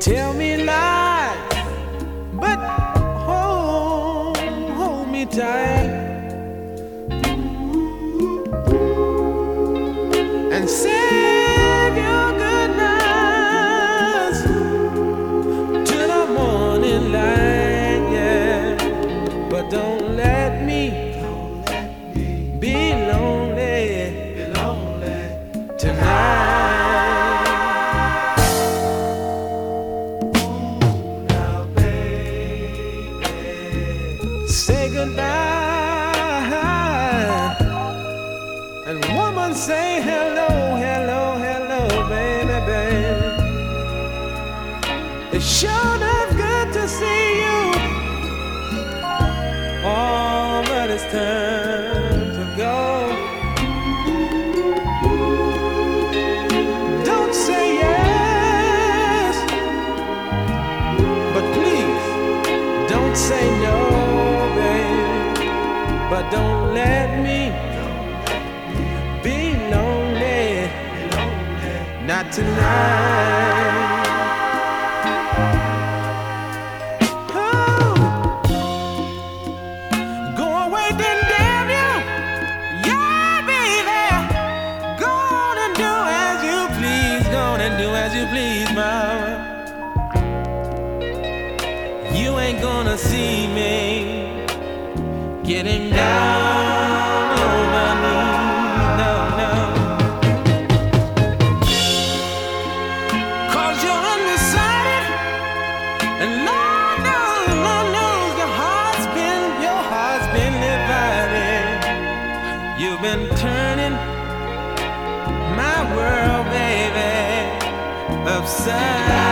Tell me lies, but hold, hold me tight. And say. Say goodbye, and woman say hello, hello, hello, baby, baby. It's sure enough good to see you. But it's time But don't let me be lonely, not tonight. Oh. Go away, then damn you. Yeah, baby. Go on and do as you please. Go on and do as you please, mama. You ain't gonna see me getting down my knees. No, no. Cause you're undecided. And Lord knows, Lord knows your heart's been, your heart's been divided. You've been turning my world, baby, upside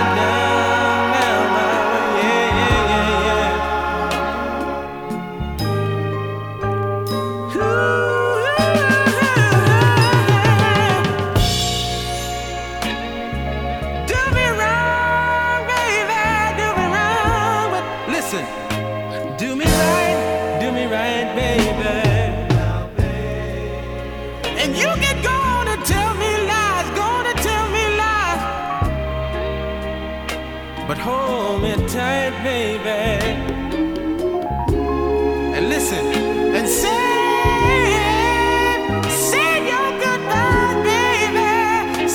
right, baby. And you get gonna tell me lies, gonna tell me lies, but hold me tight, baby. And listen, and say. Save your goodbyes, baby.